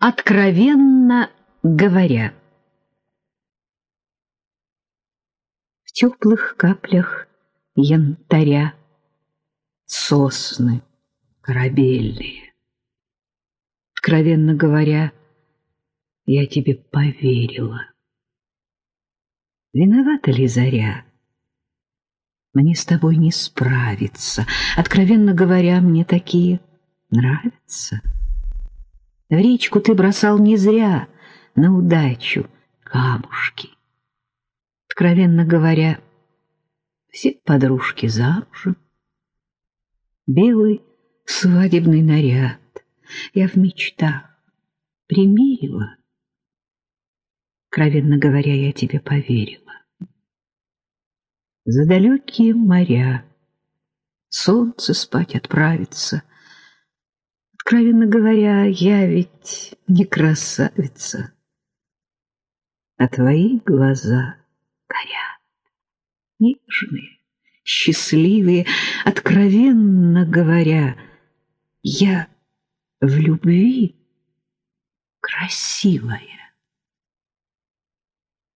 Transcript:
Откровенно говоря. В теплых каплях янтаря сосны корабельные. Откровенно говоря, я тебе поверила. Виновата ли заря? Мне с тобой не справиться. Откровенно говоря, мне такие нравятся. В речку ты бросал не зря, на удачу, камушки. Откровенно говоря, все подружки замужем. Белый свадебный наряд я в мечтах примерила. Откровенно говоря, я тебе поверила. За далекие моря солнце спать отправится — Откровенно говоря, я ведь не красавица, а твои глаза горят, нежные, счастливые, откровенно говоря, я в любви красивая.